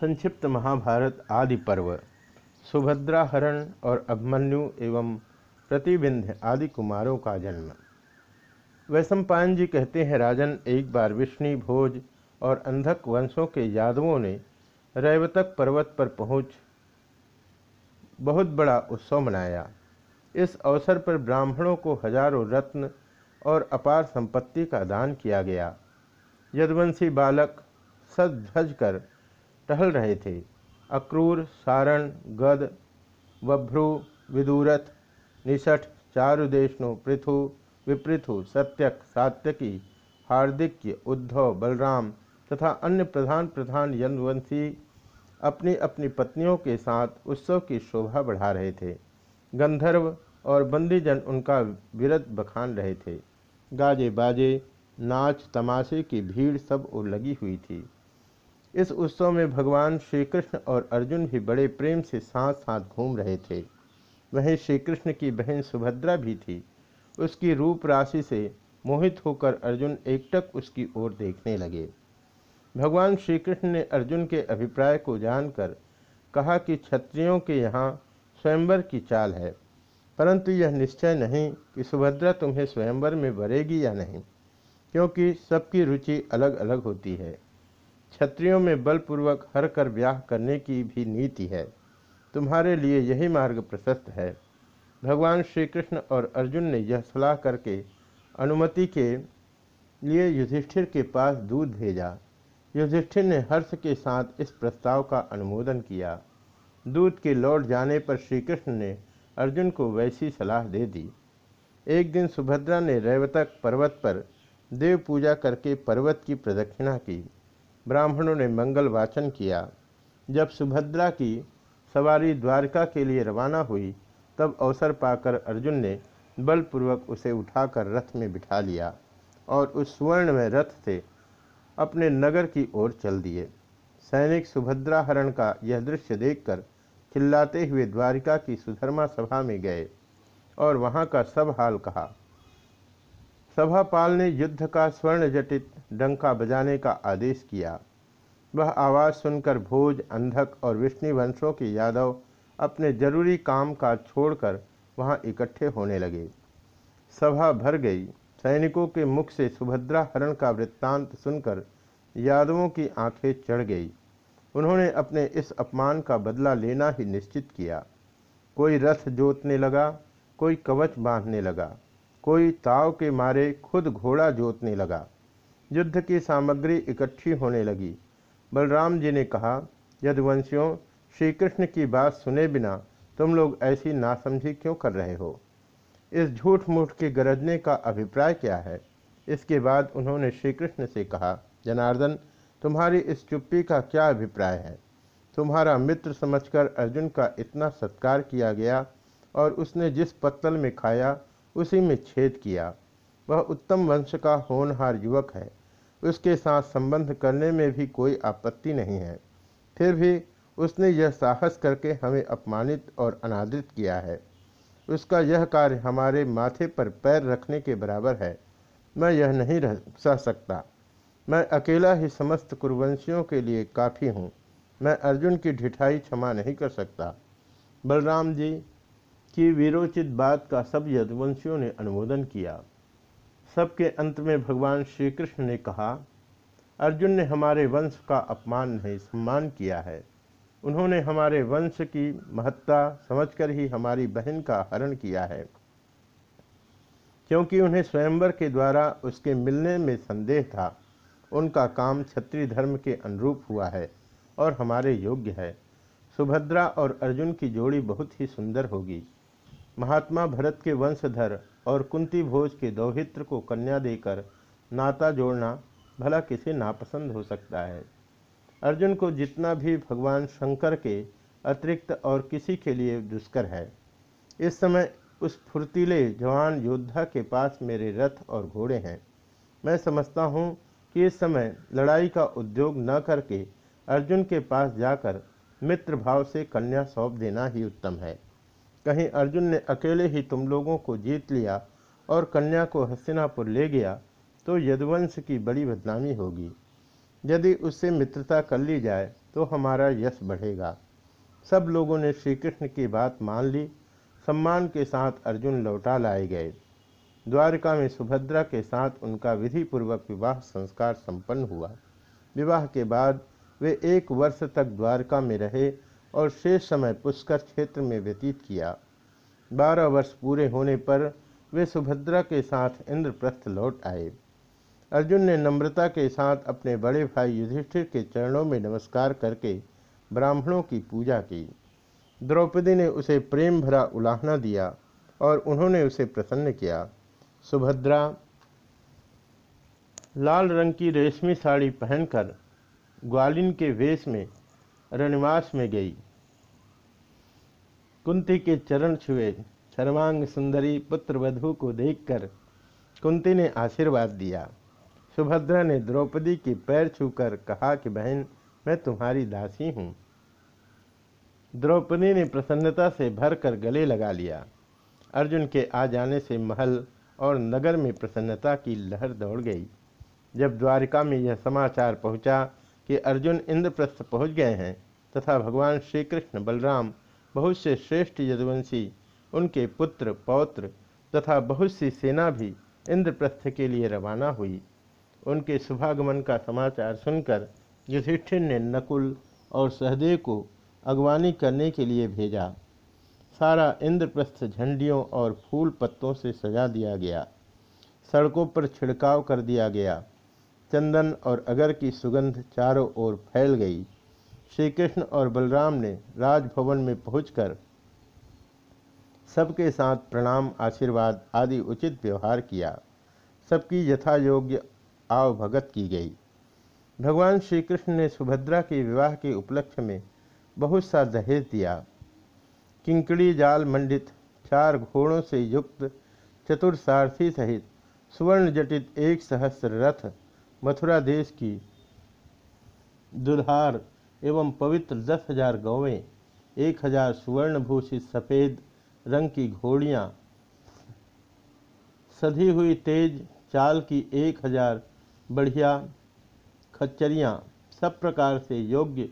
संक्षिप्त महाभारत आदि पर्व सुभद्रा हरण और अभिमन्यु एवं प्रतिबिंध आदि कुमारों का जन्म। वैशंपायन जी कहते हैं, राजन, एक बार विष्णु भोज और अंधक वंशों के यादवों ने रैवतक पर्वत पर पहुँच बहुत बड़ा उत्सव मनाया। इस अवसर पर ब्राह्मणों को हज़ारों रत्न और अपार संपत्ति का दान किया गया। यदवंशी बालक सज कर टहल रहे थे। अक्रूर, सारण, गद, वभ्रु, विदुरथ निषठ चारुदेशनु पृथु, विपृथु, सत्यक, सात्यकी, हार्दिक्य, उद्धव, बलराम तथा अन्य प्रधान प्रधान यंदवंशी अपनी अपनी पत्नियों के साथ उत्सव की शोभा बढ़ा रहे थे। गंधर्व और बंदीजन उनका विरत बखान रहे थे। गाजे बाजे, नाच, तमाशे की भीड़ सब और लगी हुई थी। इस उत्सव में भगवान श्री कृष्ण और अर्जुन भी बड़े प्रेम से साथ साथ घूम रहे थे। वहीं श्री कृष्ण की बहन सुभद्रा भी थी। उसकी रूप राशि से मोहित होकर अर्जुन एकटक उसकी ओर देखने लगे। भगवान श्री कृष्ण ने अर्जुन के अभिप्राय को जानकर कहा कि क्षत्रियों के यहाँ स्वयंवर की चाल है, परंतु यह निश्चय नहीं कि सुभद्रा तुम्हें स्वयंवर में भरेगी या नहीं, क्योंकि सबकी रुचि अलग अलग होती है। क्षत्रियों में बलपूर्वक हर कर ब्याह करने की भी नीति है। तुम्हारे लिए यही मार्ग प्रशस्त है। भगवान श्री कृष्ण और अर्जुन ने यह सलाह करके अनुमति के लिए युधिष्ठिर के पास दूध भेजा। युधिष्ठिर ने हर्ष के साथ इस प्रस्ताव का अनुमोदन किया। दूध के लौट जाने पर श्री कृष्ण ने अर्जुन को वैसी सलाह दे दी। एक दिन सुभद्रा ने रैवतक पर्वत पर देव पूजा करके पर्वत की प्रदक्षिणा की। ब्राह्मणों ने मंगल वाचन किया। जब सुभद्रा की सवारी द्वारका के लिए रवाना हुई, तब अवसर पाकर अर्जुन ने बलपूर्वक उसे उठाकर रथ में बिठा लिया और उस स्वर्ण में रथ से अपने नगर की ओर चल दिए। सैनिक सुभद्रा हरण का यह दृश्य देखकर चिल्लाते हुए द्वारिका की सुधर्मा सभा में गए और वहाँ का सब हाल कहा। सभापाल ने युद्ध का स्वर्ण जटित डंका बजाने का आदेश किया। वह आवाज़ सुनकर भोज, अंधक और विष्णु वंशों के यादव अपने ज़रूरी काम काज छोड़कर वहाँ इकट्ठे होने लगे। सभा भर गई। सैनिकों के मुख से सुभद्रा हरण का वृत्तांत सुनकर यादवों की आँखें चढ़ गई। उन्होंने अपने इस अपमान का बदला लेना ही निश्चित किया। कोई रथ जोतने लगा, कोई कवच बांधने लगा। कोई ताव के मारे खुद घोड़ा जोतने लगा। युद्ध की सामग्री इकट्ठी होने लगी। बलराम जी ने कहा, यदुवंशियों श्री कृष्ण की बात सुने बिना तुम लोग ऐसी नासमझी क्यों कर रहे हो? इस झूठ मूठ के गरजने का अभिप्राय क्या है? इसके बाद उन्होंने श्री कृष्ण से कहा, जनार्दन, तुम्हारी इस चुप्पी का क्या अभिप्राय है? तुम्हारा मित्र समझकर अर्जुन का इतना सत्कार किया गया और उसने जिस पत्तल में खाया उसी में छेद किया। वह उत्तम वंश का होनहार युवक है। उसके साथ संबंध करने में भी कोई आपत्ति नहीं है। फिर भी उसने यह साहस करके हमें अपमानित और अनादृत किया है। उसका यह कार्य हमारे माथे पर पैर रखने के बराबर है। मैं यह नहीं रह सह सकता। मैं अकेला ही समस्त कुरुवंशियों के लिए काफ़ी हूँ। मैं अर्जुन की ढिठाई क्षमा नहीं कर सकता। बलराम जी की वीरोचित बात का सब यदुवंशियों ने अनुमोदन किया। सबके अंत में भगवान श्री कृष्ण ने कहा, अर्जुन ने हमारे वंश का अपमान नहीं, सम्मान किया है। उन्होंने हमारे वंश की महत्ता समझकर ही हमारी बहन का हरण किया है। क्योंकि उन्हें स्वयंवर के द्वारा उसके मिलने में संदेह था, उनका काम क्षत्रिय धर्म के अनुरूप हुआ है और हमारे योग्य है। सुभद्रा और अर्जुन की जोड़ी बहुत ही सुंदर होगी। महात्मा भरत के वंशधर और कुंती भोज के दौहित्र को कन्या देकर नाता जोड़ना भला किसे नापसंद हो सकता है। अर्जुन को जितना भी भगवान शंकर के अतिरिक्त और किसी के लिए दुष्कर है। इस समय उस फुर्तीले जवान योद्धा के पास मेरे रथ और घोड़े हैं। मैं समझता हूँ कि इस समय लड़ाई का उद्योग न करके अर्जुन के पास जाकर मित्र भाव से कन्या सौंप देना ही उत्तम है। कहीं अर्जुन ने अकेले ही तुम लोगों को जीत लिया और कन्या को हस्तिनापुर ले गया तो यदुवंश की बड़ी बदनामी होगी। यदि उससे मित्रता कर ली जाए तो हमारा यश बढ़ेगा। सब लोगों ने श्री कृष्ण की बात मान ली। सम्मान के साथ अर्जुन लौटा लाए गए। द्वारका में सुभद्रा के साथ उनका विधि पूर्वक विवाह संस्कार संपन्न हुआ। विवाह के बाद वे एक वर्ष तक द्वारका में रहे और शेष समय पुष्कर क्षेत्र में व्यतीत किया। बारह वर्ष पूरे होने पर वे सुभद्रा के साथ इंद्रप्रस्थ लौट आए। अर्जुन ने नम्रता के साथ अपने बड़े भाई युधिष्ठिर के चरणों में नमस्कार करके ब्राह्मणों की पूजा की। द्रौपदी ने उसे प्रेम भरा उलाहना दिया और उन्होंने उसे प्रसन्न किया। सुभद्रा, लाल रंग की रेशमी साड़ी पहनकर ग्वालिन के वेश में रनिवास में गई। कुंती के चरण छुए, सर्वांग सुंदरी पुत्र वधु को देखकर कुंती ने आशीर्वाद दिया। सुभद्रा ने द्रौपदी के पैर छूकर कहा कि, बहन, मैं तुम्हारी दासी हूँ। द्रौपदी ने प्रसन्नता से भरकर गले लगा लिया। अर्जुन के आ जाने से महल और नगर में प्रसन्नता की लहर दौड़ गई। जब द्वारिका में यह समाचार पहुँचा कि अर्जुन इंद्रप्रस्थ पहुँच गए हैं तथा भगवान श्री कृष्ण बलराम, बहुत से श्रेष्ठ यदुवंशी, उनके पुत्र, पौत्र तथा बहुत सी सेना भी इंद्रप्रस्थ के लिए रवाना हुई। उनके शुभागमन का समाचार सुनकर युधिष्ठिर ने नकुल और सहदेव को अगवानी करने के लिए भेजा। सारा इंद्रप्रस्थ झंडियों और फूल पत्तों से सजा दिया गया। सड़कों पर छिड़काव कर दिया गया। चंदन और अगर की सुगंध चारों ओर फैल गई। श्री कृष्ण और बलराम ने राजभवन में पहुंचकर सबके साथ प्रणाम, आशीर्वाद आदि उचित व्यवहार किया। सबकी यथा योग्य आवभगत की गई। भगवान श्री कृष्ण ने सुभद्रा के विवाह के उपलक्ष्य में बहुत सा दहेज दिया। किंकड़ी जाल मंडित, चार घोड़ों से युक्त, चतुर सारथी सहित सुवर्ण जटित एक सहस्र रथ मथुरा देश की दुधार एवं पवित्र दस हज़ार गौवें, एक हज़ार सुवर्णभूषित सफ़ेद रंग की घोड़ियाँ, सधी हुई तेज चाल की एक हज़ार बढ़िया खच्चरियाँ, सब प्रकार से योग्य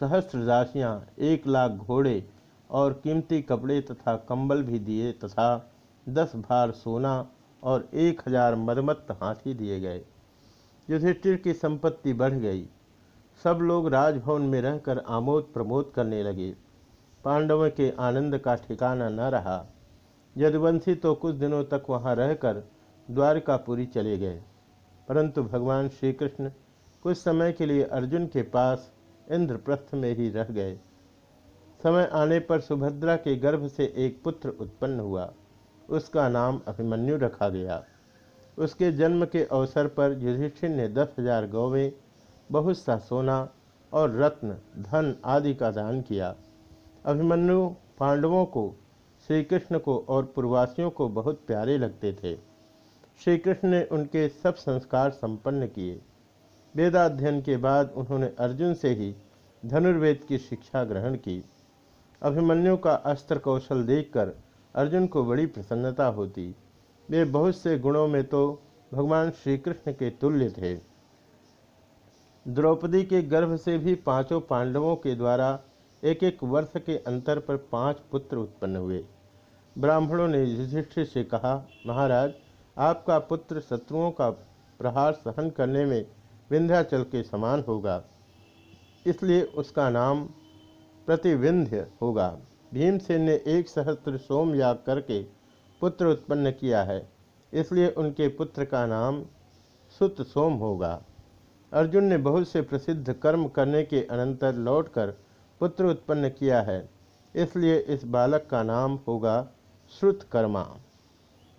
सहस्त्र राशियाँ एक लाख घोड़े और कीमती कपड़े तथा कंबल भी दिए तथा दस भार सोना और एक हज़ार मदमत्त हाथी दिए गए। युधिष्ठिर की संपत्ति बढ़ गई। सब लोग राजभवन में रहकर आमोद प्रमोद करने लगे। पांडवों के आनंद का ठिकाना न रहा। यदुवंशी तो कुछ दिनों तक वहाँ रहकर द्वारकापुरी चले गए। परंतु भगवान श्री कृष्ण कुछ समय के लिए अर्जुन के पास इंद्रप्रस्थ में ही रह गए। समय आने पर सुभद्रा के गर्भ से एक पुत्र उत्पन्न हुआ। उसका नाम अभिमन्यु रखा गया। उसके जन्म के अवसर पर युधिष्ठिर ने दस हज़ार गौवें, बहुत सा सोना और रत्न, धन आदि का दान किया। अभिमन्यु पांडवों को श्री कृष्ण को और पूर्वासियों को बहुत प्यारे लगते थे। श्री कृष्ण ने उनके सब संस्कार संपन्न किए। वेदाध्ययन के बाद उन्होंने अर्जुन से ही धनुर्वेद की शिक्षा ग्रहण की। अभिमन्यु का अस्त्र कौशल देखकर अर्जुन को बड़ी प्रसन्नता होती। वे बहुत से गुणों में तो भगवान श्री कृष्ण के तुल्य थे। द्रौपदी के गर्भ से भी पाँचों पांडवों के द्वारा एक एक वर्ष के अंतर पर पाँच पुत्र उत्पन्न हुए। ब्राह्मणों ने युधिष्ठिर से कहा, महाराज, आपका पुत्र शत्रुओं का प्रहार सहन करने में विंध्याचल के समान होगा। इसलिए उसका नाम प्रतिविंध्य होगा। भीमसेन ने एक सहस्त्र सोम याग करके पुत्र उत्पन्न किया है, इसलिए उनके पुत्र का नाम सुत सोम होगा। अर्जुन ने बहुत से प्रसिद्ध कर्म करने के अनंतर लौटकर पुत्र उत्पन्न किया है, इसलिए इस बालक का नाम होगा श्रुतकर्मा।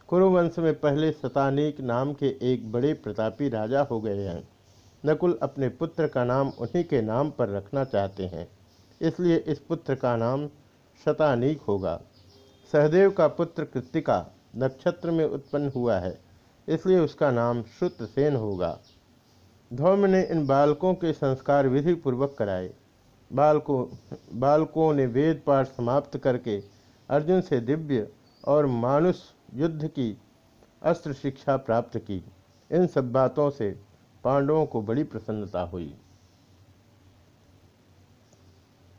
कुरुवंश में पहले सतानीक नाम के एक बड़े प्रतापी राजा हो गए हैं। नकुल अपने पुत्र का नाम उन्हीं के नाम पर रखना चाहते हैं, इसलिए इस पुत्र का नाम शतानीक होगा। सहदेव का पुत्र कृतिका नक्षत्र में उत्पन्न हुआ है, इसलिए उसका नाम श्रुतसेन होगा। धौम ने इन बालकों के संस्कार विधि पूर्वक कराए। बालकों बालकों ने वेद पाठ समाप्त करके अर्जुन से दिव्य और मानुष युद्ध की अस्त्र शिक्षा प्राप्त की। इन सब बातों से पांडवों को बड़ी प्रसन्नता हुई।